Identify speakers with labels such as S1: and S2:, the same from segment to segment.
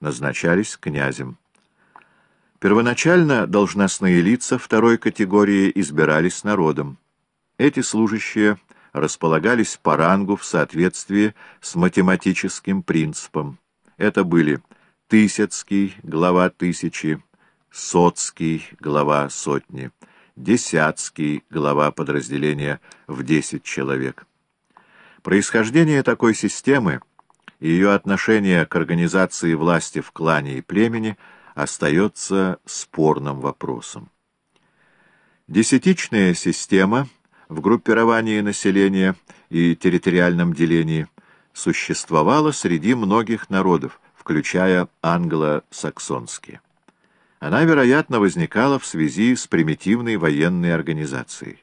S1: назначались князем. Первоначально должностные лица второй категории избирались народом. Эти служащие располагались по рангу в соответствии с математическим принципом. Это были Тысяцкий, глава тысячи, Соцкий, глава сотни, Десятский, глава подразделения в десять человек. Происхождение такой системы и ее отношение к организации власти в клане и племени остается спорным вопросом. Десятичная система в группировании населения и территориальном делении существовала среди многих народов, включая англо-саксонские. Она, вероятно, возникала в связи с примитивной военной организацией.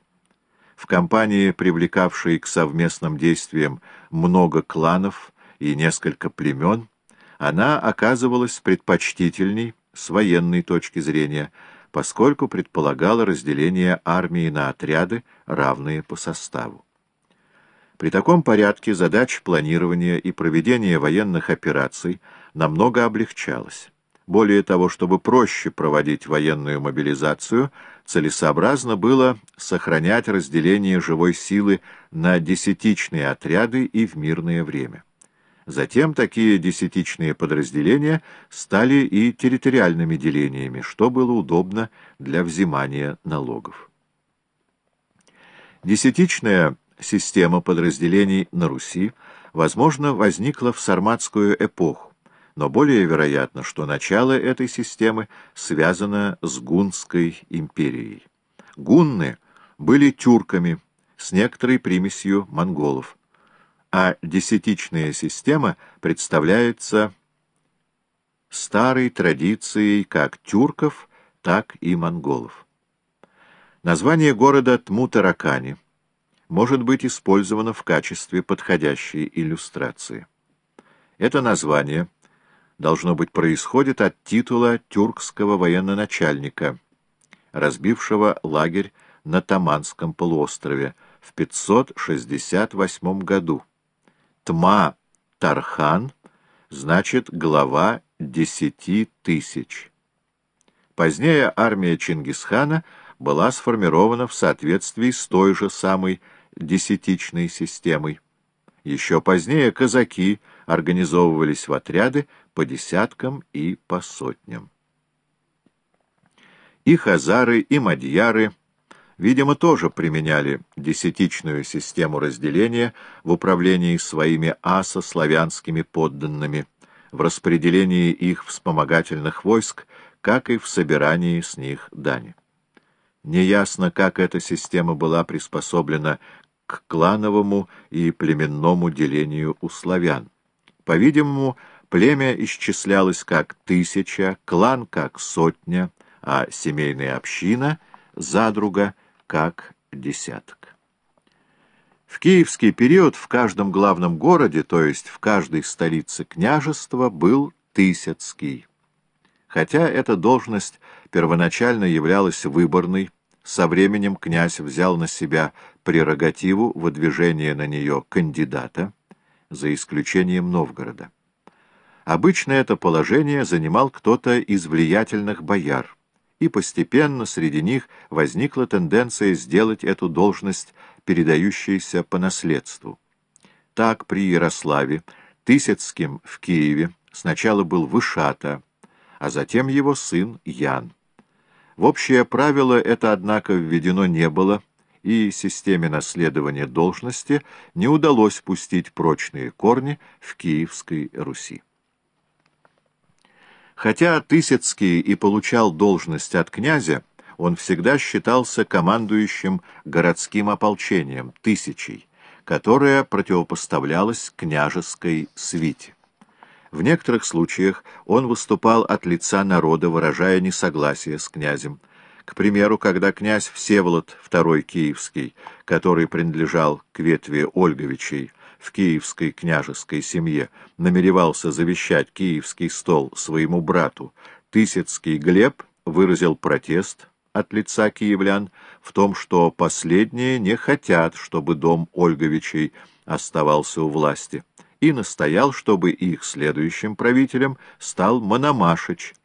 S1: В компании, привлекавшей к совместным действиям много кланов и несколько племен, она оказывалась предпочтительней с военной точки зрения, поскольку предполагала разделение армии на отряды, равные по составу. При таком порядке задач планирования и проведения военных операций намного облегчалась. Более того, чтобы проще проводить военную мобилизацию, целесообразно было сохранять разделение живой силы на десятичные отряды и в мирное время. Затем такие десятичные подразделения стали и территориальными делениями, что было удобно для взимания налогов. Десятичная система подразделений на Руси, возможно, возникла в сарматскую эпоху, но более вероятно, что начало этой системы связано с Гунской империей. Гунны были тюрками с некоторой примесью монголов, а десятичная система представляется старой традицией как тюрков, так и монголов. Название города Тмутаракани может быть использовано в качестве подходящей иллюстрации. Это название – должно быть, происходит от титула тюркского военноначальника, разбившего лагерь на Таманском полуострове в 568 году. Тма Тархан значит глава десяти тысяч. Позднее армия Чингисхана была сформирована в соответствии с той же самой десятичной системой. Еще позднее казаки организовывались в отряды по десяткам и по сотням. И хазары, и мадьяры, видимо, тоже применяли десятичную систему разделения в управлении своими асо-славянскими подданными, в распределении их вспомогательных войск, как и в собирании с них дани. Неясно, как эта система была приспособлена к клановому и племенному делению у славян. По-видимому, Племя исчислялось как тысяча, клан как сотня, а семейная община — задруга как десяток. В киевский период в каждом главном городе, то есть в каждой столице княжества, был Тысяцкий. Хотя эта должность первоначально являлась выборной, со временем князь взял на себя прерогативу выдвижения на нее кандидата, за исключением Новгорода. Обычно это положение занимал кто-то из влиятельных бояр, и постепенно среди них возникла тенденция сделать эту должность передающейся по наследству. Так при Ярославе, Тысяцким в Киеве, сначала был Вышата, а затем его сын Ян. В общее правило это, однако, введено не было, и системе наследования должности не удалось пустить прочные корни в Киевской Руси. Хотя Тысяцкий и получал должность от князя, он всегда считался командующим городским ополчением, тысячей, которое противопоставлялось княжеской свите. В некоторых случаях он выступал от лица народа, выражая несогласие с князем. К примеру, когда князь Всеволод II Киевский, который принадлежал к ветви Ольговичей, в киевской княжеской семье намеревался завещать киевский стол своему брату, Тысяцкий Глеб выразил протест от лица киевлян в том, что последние не хотят, чтобы дом Ольговичей оставался у власти, и настоял, чтобы их следующим правителем стал Мономашич,